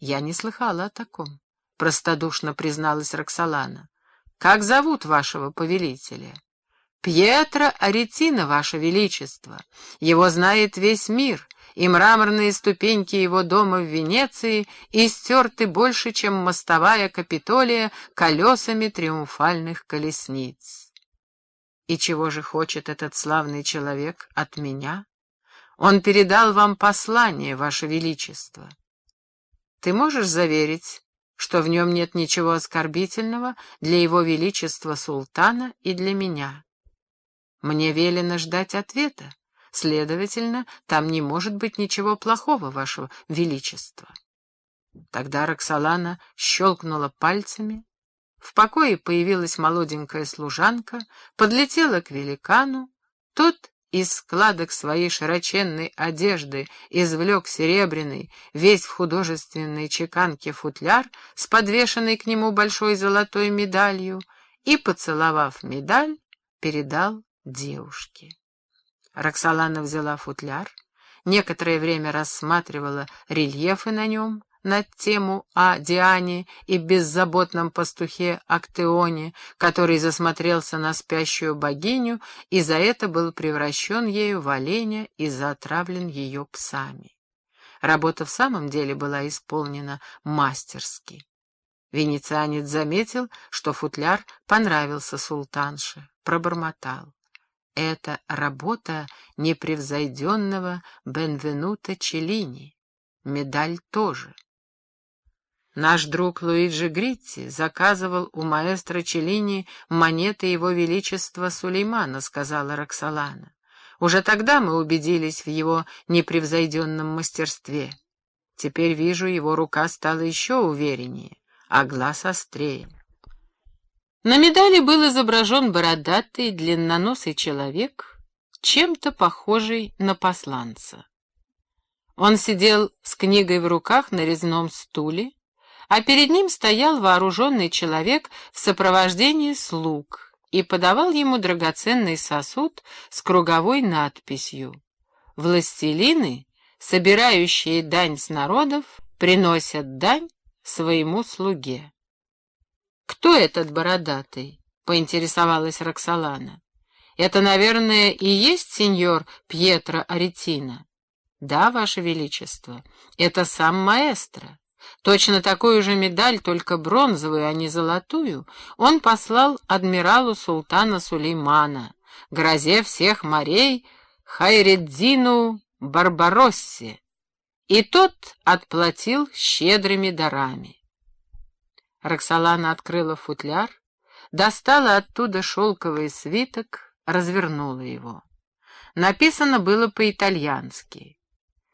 Я не слыхала о таком, — простодушно призналась Роксолана. Как зовут вашего повелителя? Пьетро Аретина, ваше величество. Его знает весь мир, и мраморные ступеньки его дома в Венеции истерты больше, чем мостовая Капитолия колесами триумфальных колесниц. И чего же хочет этот славный человек от меня? Он передал вам послание, ваше величество. Ты можешь заверить, что в нем нет ничего оскорбительного для его величества султана и для меня. Мне велено ждать ответа, следовательно, там не может быть ничего плохого, вашего величества. Тогда Роксолана щелкнула пальцами, в покое появилась молоденькая служанка, подлетела к великану, тот из складок своей широченной одежды извлек серебряный, весь в художественной чеканке футляр с подвешенной к нему большой золотой медалью и, поцеловав медаль, передал девушке. Роксолана взяла футляр, некоторое время рассматривала рельефы на нем, над тему о Диане и беззаботном пастухе Актеоне, который засмотрелся на спящую богиню и за это был превращен ею в оленя и затравлен ее псами. Работа в самом деле была исполнена мастерски. Венецианец заметил, что футляр понравился султанше, пробормотал. Это работа непревзойденного Бенвенута Челлини. Медаль тоже. Наш друг Луиджи Гритти заказывал у маэстро Челлини монеты его величества Сулеймана, сказала Роксолана. Уже тогда мы убедились в его непревзойденном мастерстве. Теперь вижу, его рука стала еще увереннее, а глаз острее. На медали был изображен бородатый, длинноносый человек, чем-то похожий на посланца. Он сидел с книгой в руках на резном стуле, а перед ним стоял вооруженный человек в сопровождении слуг и подавал ему драгоценный сосуд с круговой надписью «Властелины, собирающие дань с народов, приносят дань своему слуге». «Кто этот бородатый?» — поинтересовалась Роксолана. «Это, наверное, и есть сеньор Пьетро Аретина?» «Да, Ваше Величество, это сам маэстро». Точно такую же медаль, только бронзовую, а не золотую, он послал адмиралу султана Сулеймана, грозе всех морей, Хайреддину Барбароссе, и тот отплатил щедрыми дарами. Роксолана открыла футляр, достала оттуда шелковый свиток, развернула его. Написано было по-итальянски.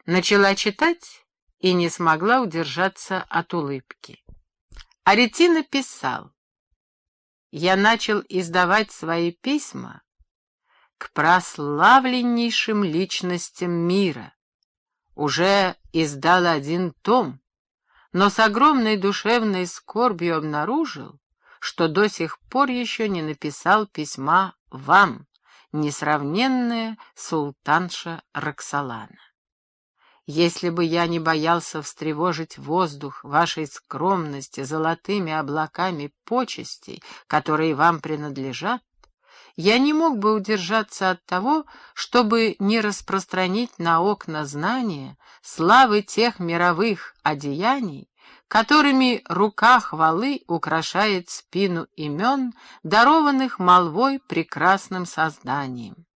Начала читать и не смогла удержаться от улыбки. Аретина писал, «Я начал издавать свои письма к прославленнейшим личностям мира. Уже издал один том, но с огромной душевной скорбью обнаружил, что до сих пор еще не написал письма вам, несравненная султанша Роксолана. Если бы я не боялся встревожить воздух вашей скромности золотыми облаками почестей, которые вам принадлежат, я не мог бы удержаться от того, чтобы не распространить на окна знания славы тех мировых одеяний, которыми рука хвалы украшает спину имен, дарованных молвой прекрасным созданием.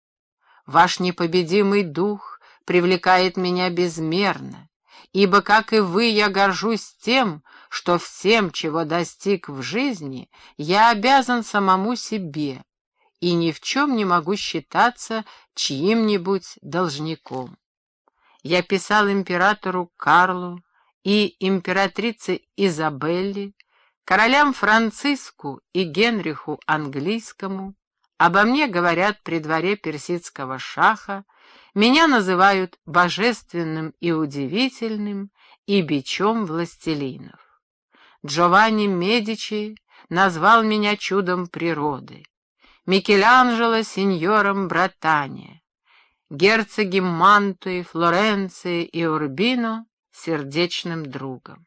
Ваш непобедимый дух привлекает меня безмерно, ибо, как и вы, я горжусь тем, что всем, чего достиг в жизни, я обязан самому себе и ни в чем не могу считаться чьим-нибудь должником. Я писал императору Карлу и императрице Изабелле, королям Франциску и Генриху Английскому, обо мне говорят при дворе персидского шаха, меня называют божественным и удивительным и бичом властелинов. Джованни Медичи назвал меня чудом природы, Микеланджело — сеньором Братания, герцоги Мантуи, Флоренции и Урбино — сердечным другом.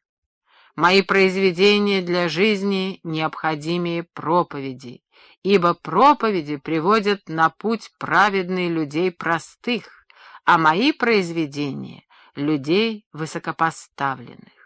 Мои произведения для жизни необходимее проповеди, ибо проповеди приводят на путь праведный людей простых, а мои произведения — людей высокопоставленных.